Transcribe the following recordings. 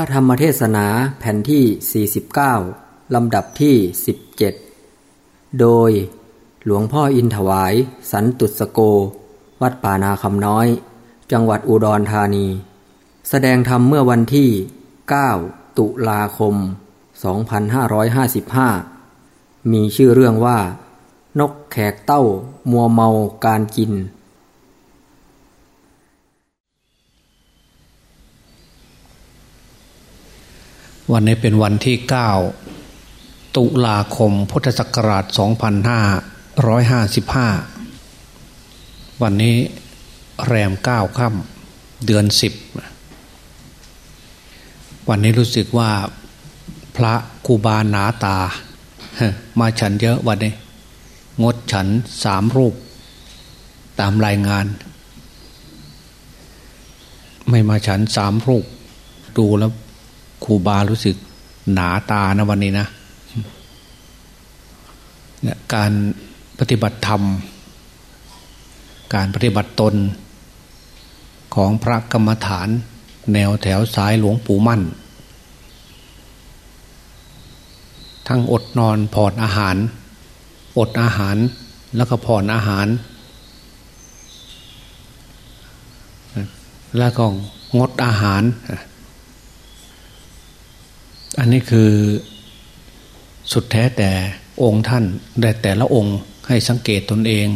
ระธรรมเทศนาแผ่นที่ 49 ลำดับที่ 17 โดยหลวงพ่ออินถวาย สันตุสโก วัดป่านาคำน้อย จังหวัดอุดรธานี แสดงธรรมเมื่อวันที่ 9 ตุลาคม 2555 มีชื่อเรื่องว่า นกแขกเต้ามัวเมาการกิน วันนี้เป็นวันที่ 9 ตุลาคมพุทธศักราช 2555 วันนี้แรม 9 ค่ำเดือน 10 วันนี้รู้สึกว่าพระกูบาหนาตา มาฉันเยอะวันนี้ งดฉันสามรูป ตามรายงาน ไม่มาฉันสามรูป ดูแล้ว ครูบารู้สึกหนาตานะวันนี้นะเนี่ยการปฏิบัติธรรม การปฏิบัติตนของพระกรรมฐาน แนวแถวสายหลวงปู่มั่น ทั้งอดนอนผ่อนอาหาร อดอาหารแล้วก็ผ่อนอาหาร แล้วก็งดอาหาร อันนี้คือสุดแท้แต่องค์ท่านแต่แต่ละองค์ให้สังเกตตนเอง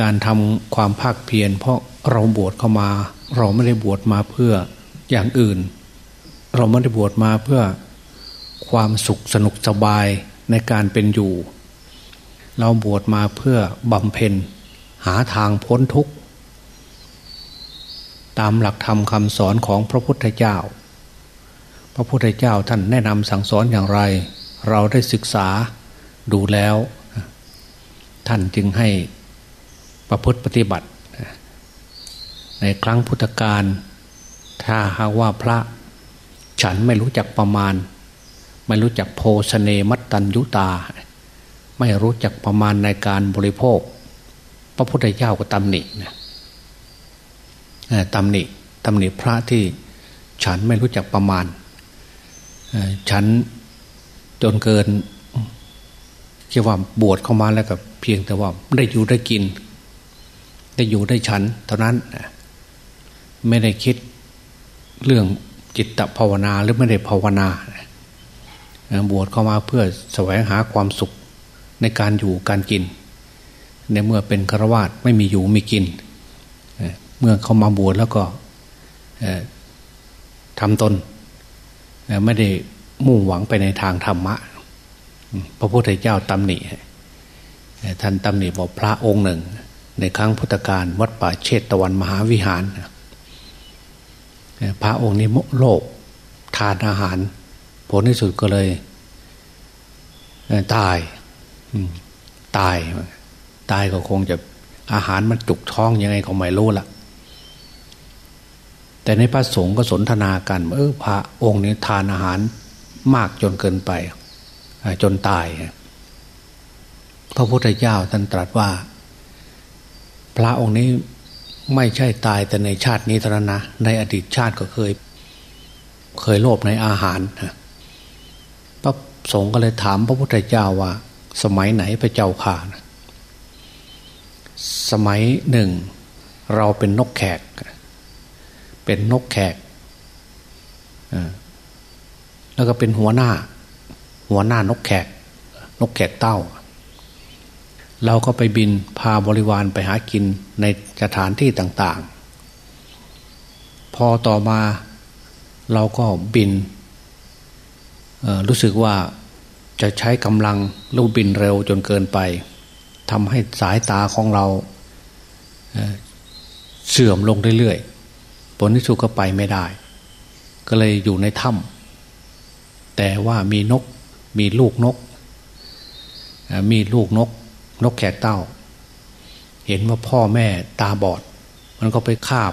การทำความภาคเพียรเพราะเราบวชเข้ามา เราไม่ได้บวชมาเพื่ออย่างอื่น เราไม่ได้บวชมาเพื่อความสุขสนุกสบายในการเป็นอยู่ เราบวชมาเพื่อบำเพ็ญหาทางพ้นทุกข์ ตามหลักธรรมคำสอนของพระพุทธเจ้า พระพุทธเจ้าท่านแนะนำสั่งสอนอย่างไร เราได้ศึกษาดูแล้ว ท่านจึงให้ประพฤติปฏิบัติ ในครั้งพุทธกาลถ้าหากว่าพระฉันไม่รู้จักประมาณ ไม่รู้จักโภชเนมัตตัญยุตา ไม่รู้จักประมาณในการบริโภค พระพุทธเจ้าก็ตำหนินะตำหนิตำหนิพระที่ฉันไม่รู้จักประมาณ ฉันจนเกินที่ว่าบวชเข้ามาแล้วกับเพียงแต่ว่าได้อยู่ได้กิน ได้อยู่ได้ฉัน เท่านั้น ไม่ได้คิดเรื่องจิตตภาวนาหรือไม่ได้ภาวนาบวชเข้ามาเพื่อแสวงหาความสุขในการอยู่การกิน ในเมื่อเป็นฆราวาสไม่มีอยู่มีกิน เมื่อเขามาบวชแล้วก็ทำตน ไม่ได้มุ่งหวังไปในทางธรรมะ พระพุทธเจ้าตำหนิท่านตำหนิบอกพระองค์หนึ่ง ในครั้งพุทธกาลวัดป่าเชตตะวันมหาวิหาร พระองค์นี้โลกทานอาหาร ผลที่สุดก็เลย ตายตาย ตายก็คงจะอาหารมันจุกท้องยังไงก็ไม่รู้ละ แต่ในพระสงฆ์ก็สนทนากันเออพระองค์นี้ทานอาหารมากจนเกินไป จนตาย พระพุทธเจ้าท่านตรัสว่า พระองค์นี้ไม่ใช่ตายแต่ในชาตินี้เท่านั้นนะในอดีตชาติก็เคย เคยโลภในอาหารพระสงฆ์ก็เลยถามพระพุทธเจ้าว่า สมัยไหนพระเจ้าข่านะสมัยหนึ่ง เราเป็นนกแขก เป็นนกแขกแล้วก็เป็นหัวหน้า หัวหน้านกแขก นกแขกเต้า เราก็ไปบินพาบริวารไปหากินในสถานที่ต่าง ๆ พอต่อมาเราก็บินรู้สึกว่าจะใช้กำลังลูกบินเร็วจนเกินไปทำให้สายตาของเราเสื่อมลงเรื่อยๆ ผลที่สุดก็ไปไม่ได้ ก็เลยอยู่ในถ้ำแต่ว่ามีนก มีลูกนก มีลูกนก นกแขกเต้า เห็นว่าพ่อแม่ตาบอด มันก็ไปคาบ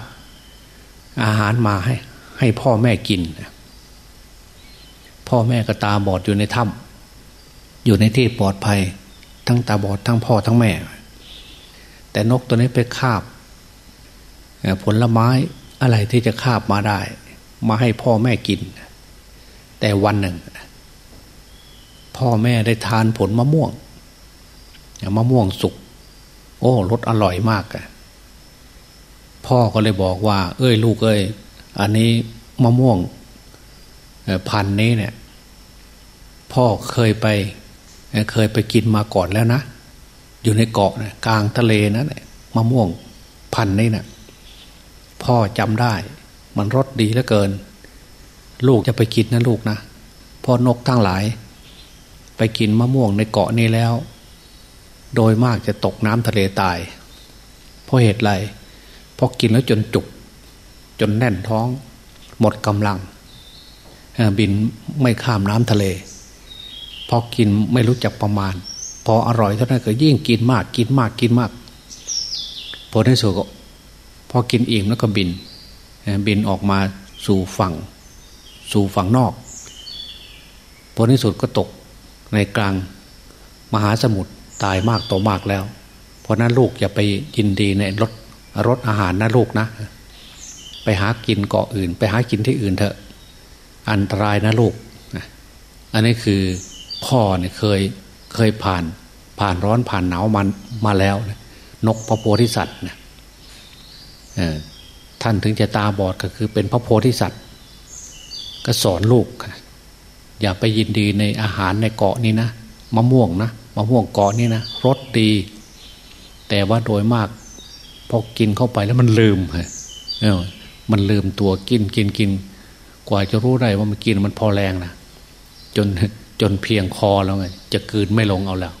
อาหารมาให้ ให้พ่อแม่กิน พ่อแม่ก็ตาบอดอยู่ในถ้ำอยู่ในที่ปลอดภัย ทั้งตาบอดทั้งพ่อทั้งแม่ แต่นกตัวนี้ไปคาบผลไม้ อะไรที่จะคาบมาได้ มาให้พ่อแม่กิน แต่วันหนึ่ง พ่อแม่ได้ทานผลมะม่วงมะม่วงสุกโอ้รสอร่อยมากอะพ่อก็เลยบอกว่า เอ้ยลูกเอ้ยอันนี้มะม่วงพันนี้เนี่ย พ่อเคยไป เคยไปกินมาก่อนแล้วนะ อยู่ในเกาะนะกลางทะเลนะเนี่ยมะม่วงพันนี้เนะี่ย พ่อจำได้ มันรสดีเหลือเกิน ลูกจะไปกินนะลูกนะพ่อนกทั้งหลาย ไปกินมะม่วงในเกาะนี้แล้ว โดยมากจะตกน้ำทะเลตาย เพราะเหตุไรพอกินแล้วจนจุก จนแน่นท้อง หมดกำลัง บินไม่ข้ามน้ำทะเล พอกินไม่รู้จักประมาณ พออร่อยเท่านั้นก็ยิ่งกินมาก กินมากกินมากพอในสุดก็ อกินอิ่มแล้วก็บิน บินออกมาสู่ฝั่ง สู่ฝั่งนอกผลที่สุดก็ตกในกลางมหาสมุทรตายมากต่อมากแล้ว เพราะนั้นลูกอย่าไปยินดีในรถรถอาหารนะลูกนะ ไปหากินเกาะอื่น ไปหากินที่อื่นเถอะ อันตรายนะลูกอันนี้คือพ่อเนี่ยเคยเคยผ่านผ่านร้อนผ่านหนาวมันมาแล้ว นกพระโพธิสัตว์นะ ท่านถึงจะตาบอดก็คือเป็นพระโพธิสัตว์ ก็สอนลูก อย่าไปยินดีในอาหารในเกาะนี้นะมะม่วงนะมะม่วงเกาะนี้นะรสดี แต่ว่าโดยมากพอกินเข้าไปแล้วมันลืมฮะมันลืมตัวกินกินกิน กว่าจะรู้ได้ว่ามันกินมันพอแรงนะจนจนเพียงคอแล้วไงจะกืนไม่ลงเอาแล้ว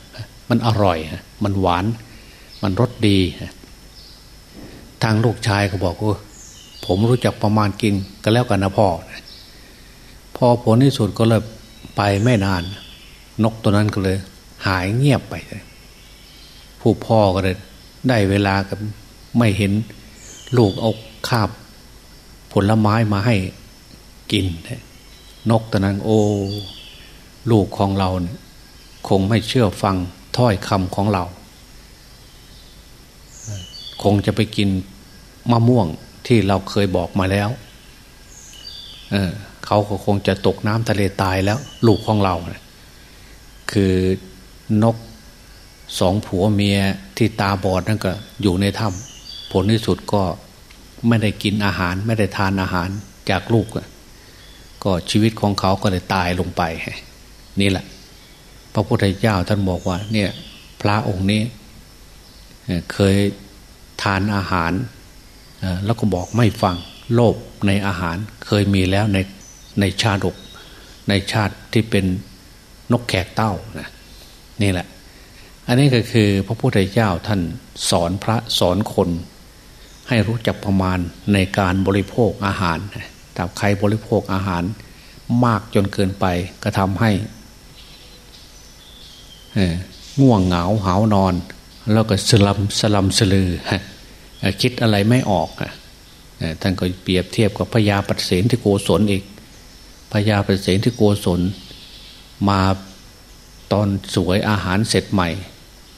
มันอร่อยฮะมันหวาน มันรสดี ทางลูกชายเขาบอกว่าผมรู้จักประมาณกินก็แล้วกันนะพ่อพอผลที่สุดก็เลยไปไม่นาน นกตัวนั้นก็เลย หายเงียบไปผู้พ่อก็เลยได้เวลากับไม่เห็นลูกเอาคาบ ผลไม้มาให้กิน นกตัวนั้นโอ้ลูกของเราเนี่ยคงไม่เชื่อฟังถ้อยคำของเรา คงจะไปกิน มะม่วงที่เราเคยบอกมาแล้วเอเขาก็คงจะตกน้ำทะเลตายแล้ว ลูกของเรานะคือนกสองผัวเมียที่ตาบอดนั่นก็อยู่ในถ้ำผลที่สุดก็ไม่ได้กินอาหาร ไม่ได้ทานอาหารจากลูก ก็ชีวิตของเขาก็เลยตายลงไป นี่แหละ พระพุทธเจ้าท่านบอกว่า เนี่ย พระองค์นี้ เคยทานอาหาร แล้วก็บอกไม่ฟังโลภในอาหารเคยมีแล้วในในชาดก ในชาติที่เป็นนกแขกเต้านะนี่แหละ อันนี้ก็คือพระพุทธเจ้าท่านสอนพระสอนคน ให้รู้จักประมาณในการบริโภคอาหารถ้าใครบริโภคอาหารมากจนเกินไปก็ทำให้ง่วงเหงาหานอน แล้วก็สลัมสลัมสลือ คิดอะไรไม่ออกท่านก็เปรียบเทียบกับพญาปเสนที่โกศลอีกพญาปเสนที่โกศลมาตอนสวยอาหารเสร็จใหม่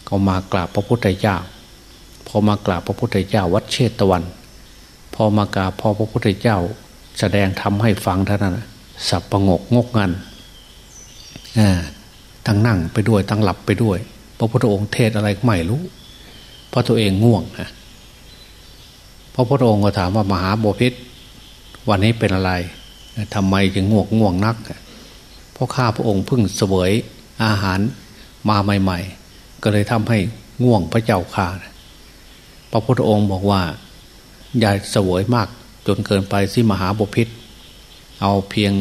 ก็มากราบพระพุทธเจ้า พอมากราบพระพุทธเจ้าวัดเชตวัน พอมากราบพอพระพุทธเจ้า แสดงทำให้ฟังเท่านั้นสับประงกงกงันทั้งนั่งไปด้วยทั้งหลับไปด้วย พระพุทธองค์เทศอะไรไม่รู้ เพราะตัวเองง่วงนะ พระพุทธองค์ก็ถามว่ามหาโบพิษวันนี้เป็นอะไรทำไมจึงง่วงง่วงนักเพราะข้าพระองค์เพิ่งเสวยอาหารมาใหม่ ๆ ก็เลยทำให้ง่วงพระเจ้าข่าพระพุทธองค์บอกว่าอย่าเสวยมากจนเกินไปสิมหาบพิษเอาเพียง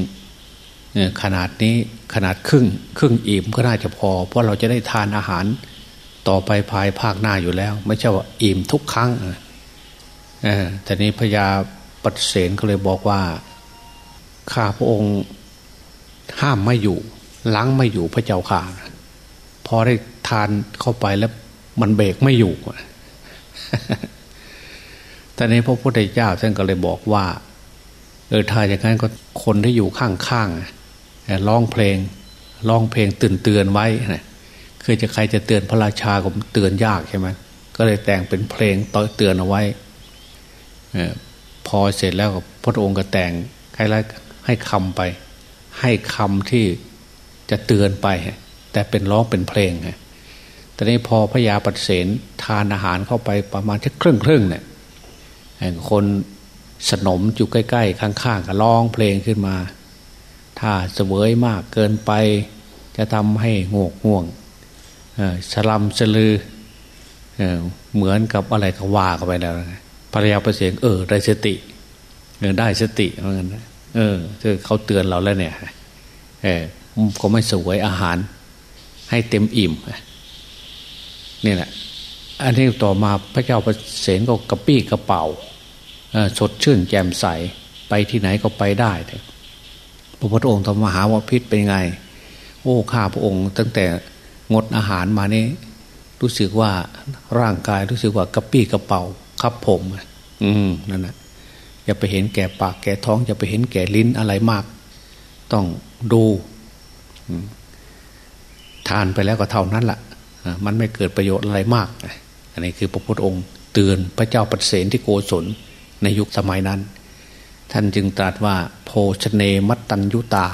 ขนาดนี้ขนาดครึ่งครึ่งอิ่มก็น่าจะพอ เพราะเราจะได้ทานอาหารต่อไปภายภาคหน้าอยู่แล้ว ไม่ใช่ว่าอิ่มทุกครั้ง แต่นี้พญาปฏิเสนก็เลยบอกว่า ข้าพระองค์ห้ามไม่อยู่ ล้างไม่อยู่พระเจ้าข่าพอได้ทานเข้าไปแล้วมันเบรกไม่อยู่แต่นี้พระพุทธเจ้าท่านก็เลยบอกว่าเออถ้าอย่างนั้นก็คนที่อยู่ข้างๆร้องเพลงร้องเพลงตื่นเตือนไว้นะคือจะใครจะเตือนพระราชาก็เตือนยากใช่ไหมก็เลยแต่งเป็นเพลงต่อเตือนเอาไว้ พอเสร็จแล้วพระองค์ก็แต่งใครละให้คำไป ให้คำที่จะเตือนไป แต่เป็นร้องเป็นเพลงไงแต่นี้พอพระยาปเสนทานอาหารเข้าไปประมาณแค่ครึ่งครึ่งเนี่ยคนสนมอยู่ใกล้ ๆ ข้างๆก็ร้องเพลงขึ้นมา ถ้าเสวยมากเกินไป จะทำให้งวกง่วงสลัมสลือเหมือนกับอะไรก็ว่ากันไปแล้ว ภรรยาประเสียงเออ ได้สติเออได้สติเหมือนกันเออเขาเตือนเราแล้วเนี่ยเออก็ไม่สวยอาหาร ให้เต็มอิ่มนี่แหละอันนี้ต่อมาพระเจ้าประเสนก็กระปี้กระเป๋าสดชื่นแจ่มใสไปที่ไหนก็ไปได้พระพุทธองค์ธรรมหาวพิษเป็นไง โอ้ข้าพระองค์ ตั้งแต่งดอาหารมานี่รู้สึกว่าร่างกายรู้สึกว่ากระปี้กระเป๋า ครับผม อืมนั่นแหะอย่าไปเห็นแก่ปากแก่ท้องอย่าไปเห็นแก่ลิ้นอะไรมาก ต้องดูทานไปแล้วก็เท่านั้นละ่ะมันไม่เกิดประโยชน์อะไรมาก อันนี้คือพระพุทธองค์เตือนพระเจ้าปเสนที่โกศลในยุคสมัยนั้น ท่านจึงตรัสว่า โภชเนมัตตัญยุตา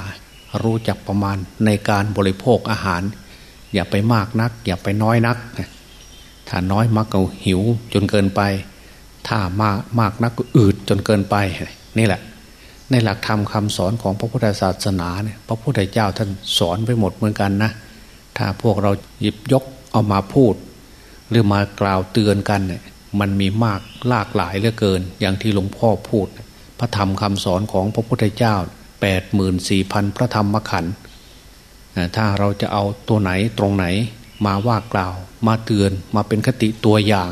รู้จักประมาณในการบริโภคอาหาร อย่าไปมากนัก อย่าไปน้อยนัก ถ้าน้อยมักก็หิวจนเกินไป ถ้ามากมากนักก็อืดจนเกินไปนี่แหละ ในหลักธรรมคาสอนของพระพุทธศาสนาเนี่ยพระพุทธเจ้าท่านสอนไปหมดเหมือนกันนะ ถ้าพวกเราหยิบยกเอามาพูด หรือมากล่าวเตือนกันเนี่ยมันมีมากหลากหลายเหลือเกิน อย่างที่หลวงพ่อพูด พระธรรมคำสอนของพระพุทธเจ้าแปดหมื่นสี่พันพระธรรมขันธ์ถ้าเราจะเอาตัวไหนตรงไหนมาว่ากล่าว มาเตือนมาเป็นคติตัวอย่าง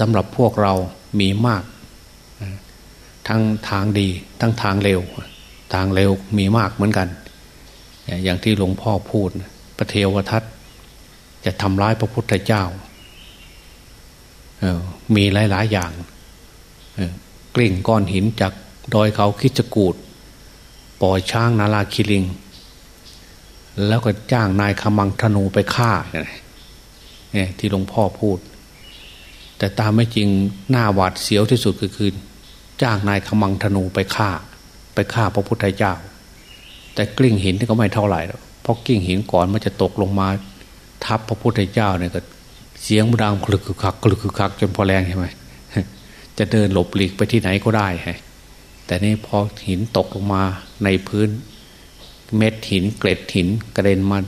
สำหรับพวกเรามีมาก ทั้งทางดี ทั้งทางเร็ว ทางเร็วมีมากเหมือนกัน อย่างที่หลวงพ่อพูด พระเทวทัตจะทำร้ายพระพุทธเจ้า มีหลาย ๆ อย่างกลิ่งก้อนหินจากดอยเขาคิจกูดปล่อยช้างนาลาคิลิง แล้วก็จ้างนายขมังธนูไปฆ่าเนี่ยที่หลวงพ่อพูด แต่ตามไม่จริงหน้าหวาดเสียวที่สุดก็คือ จ้างนายขมังธนูไปฆ่า ไปฆ่าพระพุทธเจ้า แต่กลิ้งหินนี่ก็ไม่เท่าไหร่เพราะกลิ้งหินก่อนมันจะตกลงมา ทับพระพุทธเจ้าเนี่ยก็ เสียงดังคลึกคึกคักคลึกคึกคักจนพอแรงใช่ไหมจะเดินหลบหลีกไปที่ไหนก็ได้ฮะแต่นี่พอหินตกลงมาในพื้น เม็ดหินเกล็ดหินกระเด็นมา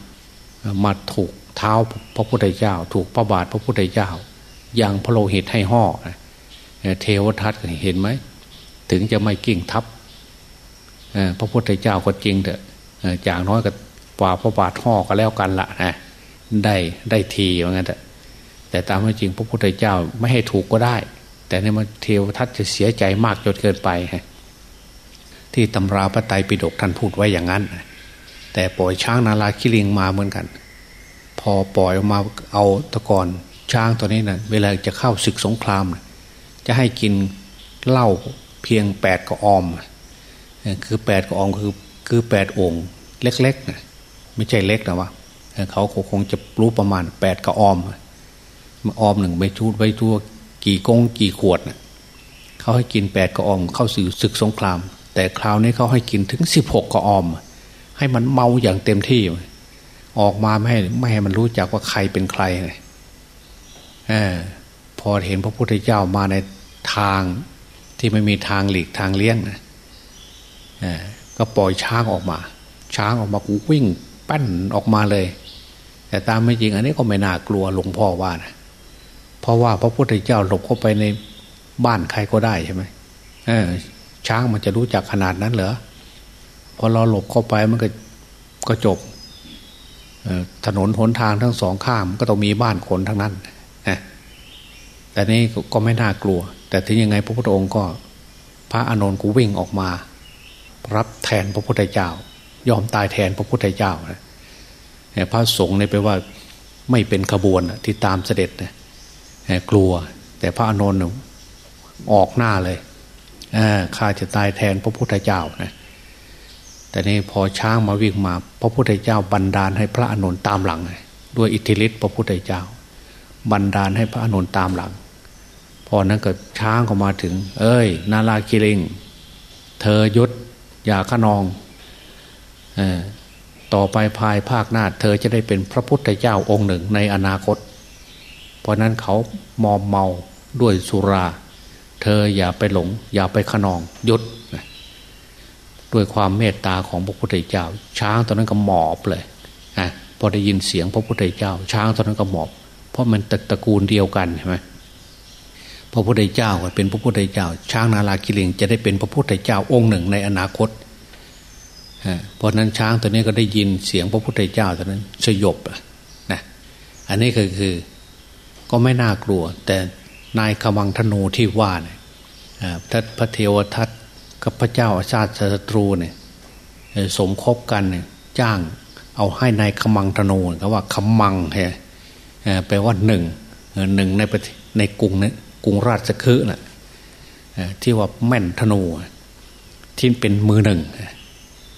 มาถูกเท้าพระพุทธเจ้า ถูกพระบาทพระพุทธเจ้า อย่างพระโลหิตให้ห่อเทวทัตเห็นไหม ถึงจะไม่กิ่งทับพระพุทธเจ้าก็จริงเถอะจากน้อยก็กว่าพระบาทห่อก็แล้วกันละนะได้ได้ทีอย่างนั้นแหละแต่ตามไม่จริงพระพุทธเจ้าไม่ให้ถูกก็ได้ แต่ในมันเทวทัตจะเสียใจมากจนเกินไปที่ตำราพระไตรปิฎกท่านพูดไว้อย่างนั้น แต่ปล่อยช้างนาลาคิริงมาเหมือนกัน พอปล่อยออกมาเอาตะกอน ช้างตัวนี้นะ่ะเวลาจะเข้าศึกสงครามจะให้กินเหล้าเพียงแปดกระออม คือแปดกระออมคือคือแปดองค์เล็กๆนะไม่ใช่เล็กนะวะเขาคงจะรู้ประมาณแปดกระออมออมหนึ่งไปชูดไปทั่วกี่กงกี่ขวดนะเขาให้กินแปดกระออมเข้าสื่อศึกสงคราม แต่คราวนี้เขาให้กินถึงสิบหกกระออม ให้มันเมาอย่างเต็มที่ ออกมาไม่ให้ไม่ให้มันรู้จักว่าใครเป็นใครเลย พอเห็นพระพุทธเจ้ามาในทางที่ไม่มีทางหลีกทางเลี้ยงก็ปล่อยช้างออกมา ช้างออกมากูวิ่งปั้นออกมาเลย แต่ตามไม่จริง อันนี้ก็ไม่น่ากลัวหลวงพ่อว่านะเพราะว่าพระพุทธเจ้าหลบเข้าไปในบ้านใครก็ได้ใช่ไหมช้างมันจะรู้จักขนาดนั้นเหรอพอเราหลบเข้าไปมันก็ก็จบถนนหนทางทั้งสองข้ามก็ต้องมีบ้านคนทั้งนั้น แต่นี่ก็ไม่น่ากลัว แต่ถึงยังไงพระพุทธองค์ก็ พระอานนท์กูวิ่งออกมา รับแทนพระพุทธเจ้า ยอมตายแทนพระพุทธเจ้านะพระสงฆ์เนี่ยไปว่าไม่เป็นขบวนที่ตามเสด็จนะกลัว แต่พระอานนท์ออกหน้าเลยข้าจะตายแทนพระพุทธเจ้านะแต่นี่พอช้างมาวิ่งมา พระพุทธเจ้าบันดาลให้พระอานนท์ตามหลัง ด้วยอิทธิฤทธิ์พระพุทธเจ้า บันดาลให้พระอานนท์ตามหลัง พอนั้นเกิดช้างก็มาถึง เอ้ย นาลาคิริง เธอยุดอย่าขนองต่อไปภายภาคหน้า เธอจะได้เป็นพระพุทธเจ้าองค์หนึ่งในอนาคต เพราะนั้นเขามอมเมาด้วยสุรา เธออย่าไปหลง อย่าไปขนองยุดด้วยความเมตตาของพระพุทธเจ้า ช้างตอนนั้นก็หมอบเลยอะพอได้ยินเสียงพระพุทธเจ้า ช้างตอนนั้นก็หมอบ เพราะมันตระกูลเดียวกันใช่ไหม พระพุทธเจ้าเป็นพระพุทธเจ้า ช้างนาลากิเลงจะได้เป็นพระพุทธเจ้าองค์หนึ่งในอนาคตเพราะนั้นช้างตัวนี้ก็ได้ยินเสียงพระพุทธเจ้าตอนนั้นสยบนะอันนี้ก็คือก็ไม่น่ากลัว แต่นายขมังธนูที่ว่าเนี่ยทัพระเทวทัตกับพระเจ้าอาชาติศัตรูเนี่ยสมคบกันเนี่ยจ้างเอาให้นายขมังธนูเขาว่าขมังฮะแปลว่าหนึ่งหนึ่งในในกรุงเนี่ย กรุงราชคฤห์น่ะที่ว่าแม่นธนูที่เป็นมือหนึ่ง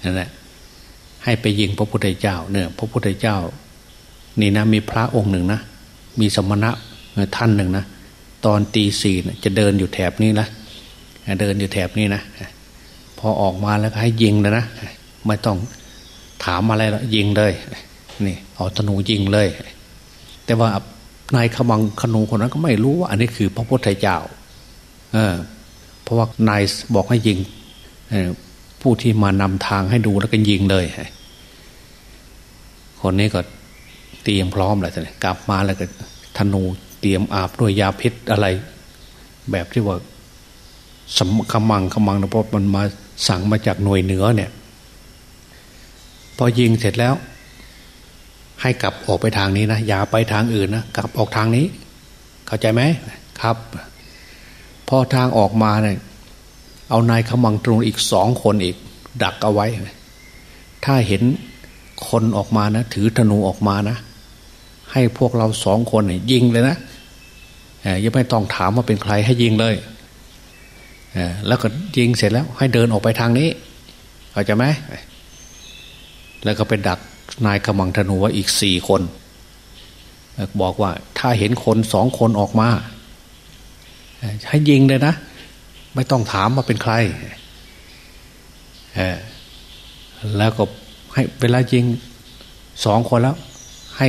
นั่นแหละให้ไปยิงพระพุทธเจ้าเนี่ยพระพุทธเจ้า นี่นะมีพระองค์หนึ่งนะมีสมณะท่านหนึ่งนะตอนตีสี่จะเดินอยู่แถบนี้นะเดินอยู่แถบนี้นะพอออกมาแล้วให้ยิงเลยนะไม่ต้องถามอะไรแล้วยิงเลยนี่เอาธนูยิงเลย แต่ว่า นายขมังขนูคนนั้นก็ไม่รู้ว่าอันนี้คือพระพุทธเจ้าเออเพราะว่านายบอกให้ยิงผู้ที่มานำทางให้ดูแล้วก็ยิงเลยคนนี้ก็เตรียมพร้อมแล้วจ้ะกลับมาแล้วก็ธนูเตรียมอาบด้วยยาพิษอะไร แบบที่ว่าสมขมังขมังนะเพราะมันมาสั่งมาจากหน่วยเหนือเนี่ย พอยิงเสร็จแล้ว ให้กลับออกไปทางนี้นะอย่าไปทางอื่นนะกลับออกทางนี้ เข้าใจไหมครับ พอทางออกมาเนี่ยเอานายขมังตรงอีกสองคนอีก ดักเอาไว้ ถ้าเห็นคนออกมานะ ถือธนูออกมานะ ให้พวกเราสองคนเนี่ยยิงเลยนะยังไม่ต้องถามว่าเป็นใครให้ยิงเลยแล้วก็ยิงเสร็จแล้ว ให้เดินออกไปทางนี้เข้าใจไหมแล้วก็ไปดัก นายขมังธนูว่าอีกสี่คน บอกว่าถ้าเห็นคนสองคนออกมาให้ยิงเลยนะ ไม่ต้องถามว่าเป็นใครแล้วก็ให้เวลายิงสองคนแล้ว ให้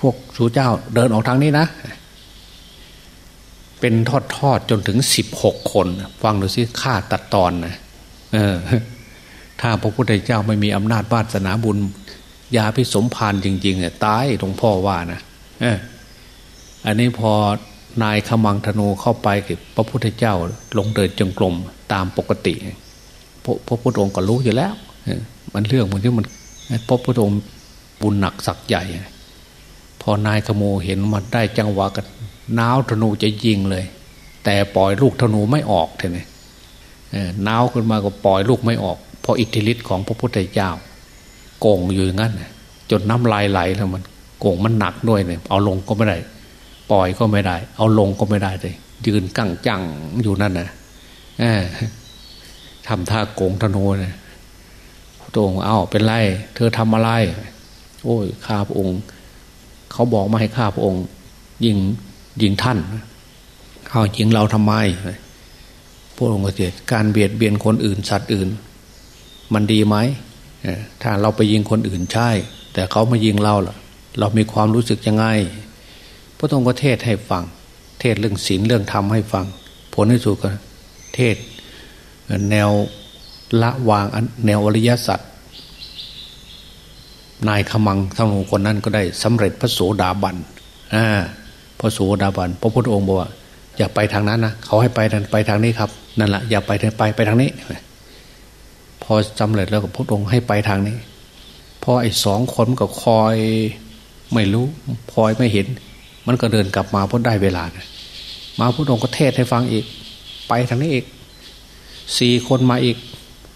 พวกสูเจ้าเดินออกทางนี้นะ เป็นทอดทอดจนถึงสิบหกคน ฟังดูสิค่าตัดตอนนะเออ ถ้าพระพุทธเจ้าไม่มีอำนาจวาสนาบุญ ยาพิสมพานจริง ๆ เนี่ยตายหลวงพ่อว่านะเอออันนี้พอนายขมังธนูเข้าไปกับพระพุทธเจ้าลงเดินจงกรมตามปกติพระพระพุทธองค์ก็รู้อยู่แล้วมันเรื่องมันที่มันพระพุทธองค์บุญหนักสักใหญ่ พอนายขโมเห็นมันได้จังหวะกันน้าวธนูจะยิงเลย แต่ปล่อยลูกธนูไม่ออกเท่นี่น้าวขึ้นมาก็ปล่อยลูกไม่ออก ราะอิทธิฤทธิ์ของพระพุทธเจ้าโกงอยู่อย่างนั้นจนน้ำลายไหลแล้วมันโกงมันหนักด้วยเนี่ยเอาลงก็ไม่ได้ ปล่อยก็ไม่ได้ เอาลงก็ไม่ได้เลยยืนกั้งจังอยู่นั่นนะทำท่าโกงธนูเนะพระองค์เอาเป็นไร เธอทำอะไร โอ้ยข้าพระองค์ เขาบอกมาให้ข้าพระองค์ ยิงยิงท่านเขายิงเราทำไมพระองค์ก็เสียการเบียดเบียนคนอื่นสัตว์อื่น มันดีไหมถ้าเราไปยิงคนอื่นใช่ แต่เขามายิงเราล่ะ เรามีความรู้สึกยังไงพระองค์ก็เทศให้ฟัง เทศเรื่องศีลเรื่องธรรมให้ฟัง ผลที่สุดก็เทศแนวละวางแนวอริยสัจนายขมังทั้งหคนนั้นก็ได้สำเร็จพระโสดาบันอ่าพระโสดาบันพระพุทธองค์บอกว่าอย่าไปทางนั้นนะเขาให้ไปทางไปทางนี้ครับ นั่นแหละอย่าไปทางไปไปทางนี้ อสำเร็จแล้วก็พระองค์ให้ไปทางนี้พอไอ้สองคนก็คอยไม่รู้คอยไม่เห็น มันก็เดินกลับมาพ้นได้เวลานะมาพุทธองค์ก็เทศให้ฟังอีก ไปทางนี้อีกสี่คนมาอีก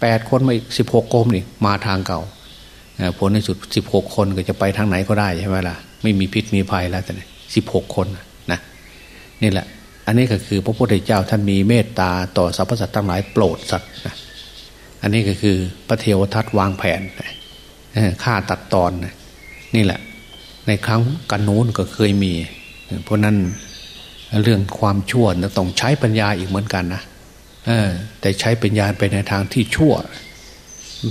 แปดคนมาอีกสิบหกกรมนี่มาทางเก่าผลในสุดสิบหกคนก็จะไปทางไหนก็ได้ใช่ไหมล่ะไม่มีพิษมีภัยแล้วแต่สิบหกคนนะนี่แหละ อันนี้ก็คือพระพุทธเจ้าท่านมีเมตตาต่อสรรพสัตว์ทั้งหลายโปรดสัตว์นะ อันนี้ก็คือพระเทวทัตวางแผนฆ่าตัดตอนนี่แหละ ในครั้งกันนู้นก็เคยมี เพราะนั้นเรื่องความชั่วต้องใช้ปัญญาอีกเหมือนกันนะแต่ใช้ปัญญาไปในทางที่ชั่ว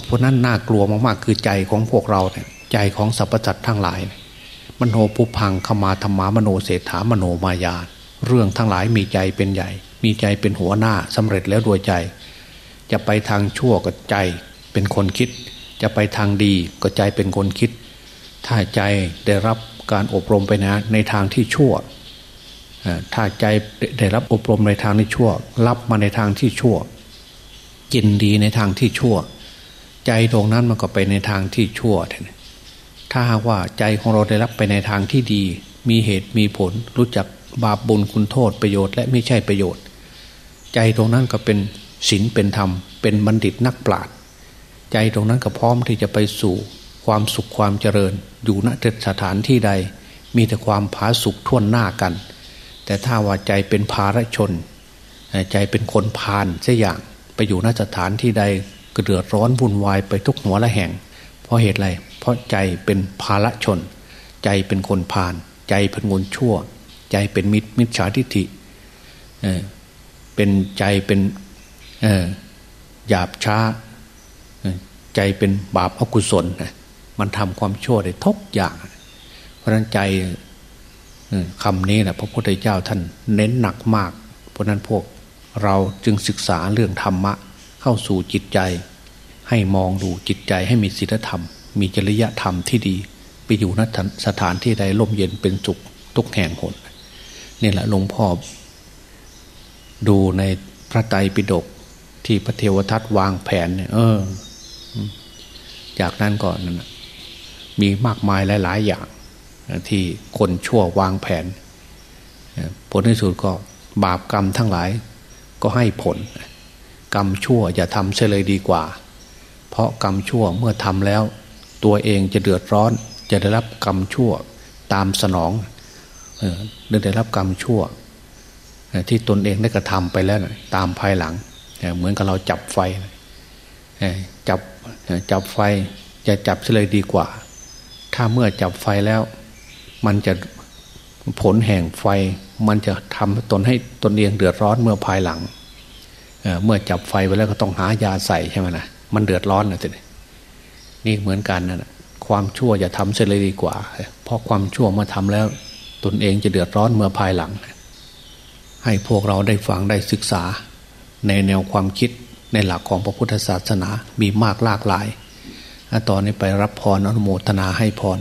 เพราะนั้นน่ากลัวมากๆคือใจของพวกเราเนี่ยใจของสรรพสัตว์ทั้งหลาย มโนปุพังขมาธรรมามโนเศรษฐามโนมายา เรื่องทั้งหลายมีใจเป็นใหญ่ มีใจเป็นหัวหน้าสำเร็จแล้วด้วยใจ จะไปทางชั่วก็ใจเป็นคนคิด จะไปทางดีก็ใจเป็นคนคิด ถ้าใจได้รับการอบรมไปนะ ในทางที่ชั่วถ้าใจได้รับอบรมในทางที่ชั่ว รับมาในทางที่ชั่วกินดีในทางที่ชั่ว ใจตรงนั้นมันก็ไปในทางที่ชั่วถ้าหากว่าใจของเราได้รับไปในทางที่ดี มีเหตุมีผลรู้จักบาปบุญคุณโทษประโยชน์และไม่ใช่ประโยชน์ ใจตรงนั้นก็เป็น ศีลเป็นธรรม เป็นบัณฑิตนักปราชญ์ใจตรงนั้นก็พร้อมที่จะไปสู่ความสุขความเจริญ อยู่ณสถานที่ใด มีแต่ความผาสุกท่วนหน้ากัน แต่ถ้าว่าใจเป็นภาระชน ใจเป็นคนพาลเสียอย่างไปอยู่นสถานที่ใดก็เดือดร้อนวุ่นวายไปทุกหัวละแห่ง เพราะเหตุอะไร เพราะใจเป็นภาระชน ใจเป็นคนพาลใจเป็นคนชั่ว ใจเป็นมิตรมิจฉาทิฏฐิเป็นใจเป็น หยาบช้า ใจเป็นบาปอกุศล มันทำความชั่วได้ทุกอย่าง เพราะนั้นใจคำนี้นะพระพุทธเจ้าท่านเน้นหนักมาก เพราะนั้นพวกเราจึงศึกษาเรื่องธรรมะ เข้าสู่จิตใจ ให้มองดูจิตใจให้มีศีลธรรม มีจริยธรรมที่ดีไปอยู่นสถานที่ใดร่มเย็นเป็นสุขทุกแห่งหนนี่แหละหลวงพ่อดูในพระไตรปิฎก ที่พระเทวทัตวางแผนเนี่ยเออ จากนั้นก่อนนั้นมีมากมายหลาย ๆ อย่าง ที่คนชั่ววางแผนผลที่สุดก็บาปกรรมทั้งหลายก็ให้ผล กรรมชั่วอย่าทำเสียเลยดีกว่า เพราะกรรมชั่วเมื่อทำแล้ว ตัวเองจะเดือดร้อน จะได้รับกรรมชั่วตามสนองได้รับกรรมชั่ว ที่ตนเองได้กระทำไปแล้วตามภายหลัง เหมือนกับเราจับไฟจับจับไฟจะจับเฉลยดีกว่า ถ้าเมื่อจับไฟแล้ว มันจะผลแห่งไฟ มันจะทำตนให้ตนเองเดือดร้อนเมื่อภายหลังเเมื่อจับไฟไปแล้วก็ต้องหายาใส่ใช่ไหมนะมันเดือดร้อนนะทีนี่เหมือนกันนะความชั่วอย่าทำเสียเลยดีกว่า เพราะความชั่วเมาทำแล้ว ตนเองจะเดือดร้อนเมื่อภายหลัง ให้พวกเราได้ฟังได้ศึกษา ในแนวความคิดในหลักของพระพุทธศาสนามีมากหลากหลายตอนนี้ไปรับพรอนุโมทนาให้พร